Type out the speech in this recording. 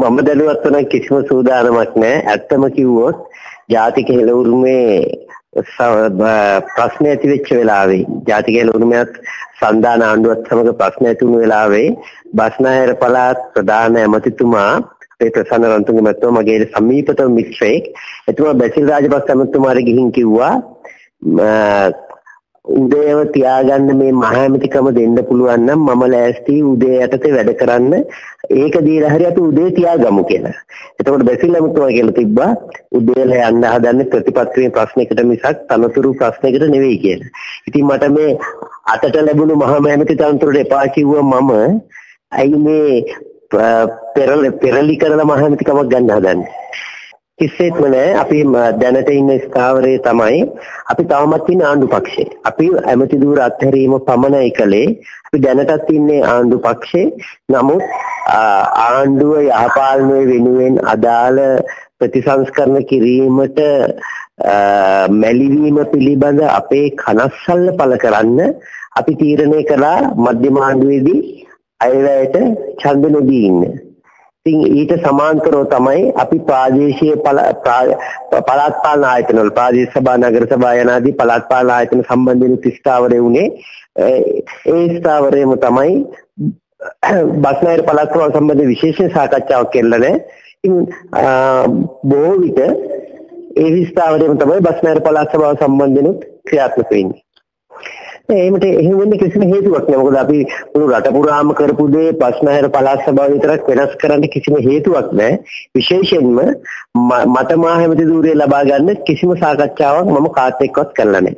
මම දැනුවත් වෙන කිසිම සූදානමක් නැහැ. ඇත්තම කිව්වොත් ජාතික හෙළවුරුමේ ප්‍රශ්න ඇති වෙච්ච වෙලාවේ ජාතික හෙළවුරුමේත් සන්දාන ආණ්ඩුවත් සමග ප්‍රශ්න ඇති වුණු වෙලාවේ බස්නාහිර පළාත් ප්‍රධාන ඇමතිතුමා අපේ ප්‍රසන්න රන්තුංග මැතිතුමා මගේ සමීපතම මිත්‍රයෙක් එතුමා බැසිල් රාජපක්ෂ ඇමතිතුමාට ගිහින් කිව්වා උදේව තියාගන්න මේ මහඇමතිකම දෙන්න පුළුවන් නම් මම ලෑස්ති උදේ යටතේ වැඩ කරන්න ඒක දීලා හරි අපි උදේ තියාගමු කියලා. එතකොට බැසිල් ඇමතුමා කියලා තිබ්බා උදේල යන්න හදන්නේ ප්‍රතිපත්තියේ ප්‍රශ්නයකට මිසක් තනතුරු ප්‍රශ්නයකට නෙවෙයි කියලා. ඉතින් මට මේ අතට ලැබුණු මහමැමති තනතුරට එපා කිව්වා මම ඇයි මේ පෙරලි කරලා මහමැතිකමක් ගන්න හදන්නේ. කිසිසේත්ම නෑ අපි දැනට ඉන්න ස්ථාවරයේ තමයි අපි තවමත් ඉන්නේ ආණ්ඩු පක්ෂේ. අපි ඇමති දූර අත්හැරීම පමණයි කළේ. අපි දැනටත් ඉන්නේ ආණ්ඩු පක්ෂේ. නමුත් ආණ්ඩුව යහපාලනය වෙනුවෙන් අදාළ ප්‍රතිසංස්කරණ කිරීමට මැලිවීම පිළිබඳ අපේ කනස්සල්ල පළ කරන්න අපි තීරණය කළා මධ්‍යම ආණ්ඩුවේදී අයවැයට ඡන්ද නොදී ඉන්න. ඉතින් ඊට සමාන්තරව තමයි අපි ප්‍රාදේශීය පළාත් පාලන ආයතන වල ප්‍රාදේශ සභා නගර සභා යනාදී පළාත් පාලන ආයතන සම්බන්ධයෙන් ස්ථාවරය වුණේ. ඒ ස්ථාවරයම තමයි බස්නාහිර පළාත් සභාව සම්බන්ධ විශේෂ සාකච්ඡාවක් කෙරෙලා ඉතින් බොහෝ විට ඒ විස්ථාවරයම තමයි බස්නාහිර පළාත් සභාව සම්බන්ධයෙන් ක්‍රියාත්මක වෙන්නේ. එහෙමට එහෙම වෙන්න කිසිම හේතුවක් නෑ. මොකද අපි මුළු රට පුරාම කරපු දේ ප්‍රශ්නහර පළාත් සභාව විතරක් වෙනස් කරන්න කිසිම හේතුවක් නෑ. විශේෂයෙන්ම මට මා හැමති දූරේ ලබා ගන්න කිසිම සාකච්ඡාවක් මම කාත් එක්කවත් කරලා නෑ.